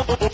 Oh,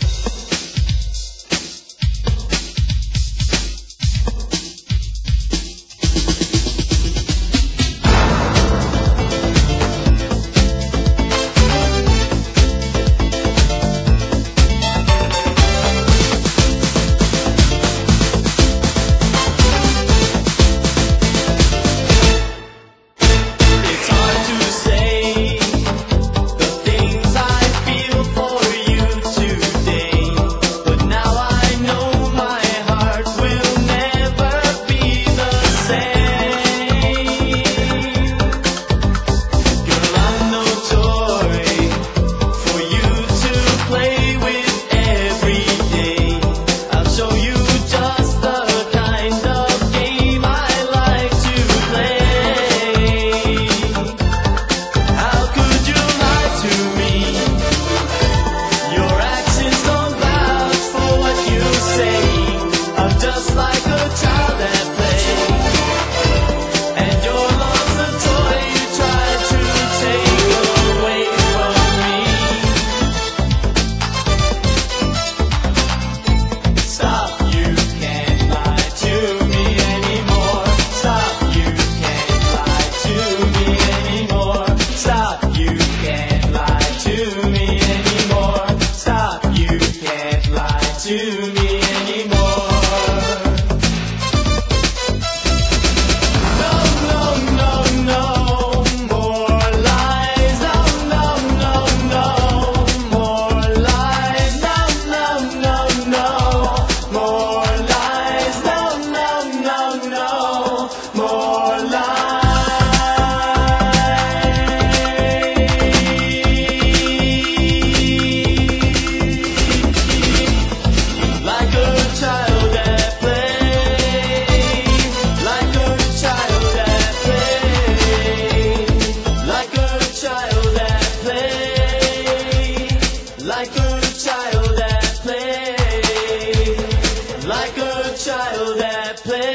child at play,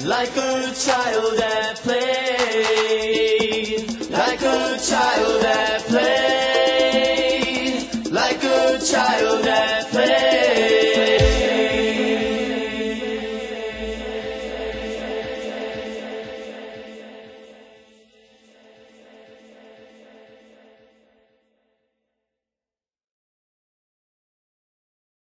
like a child at play, like a child at play.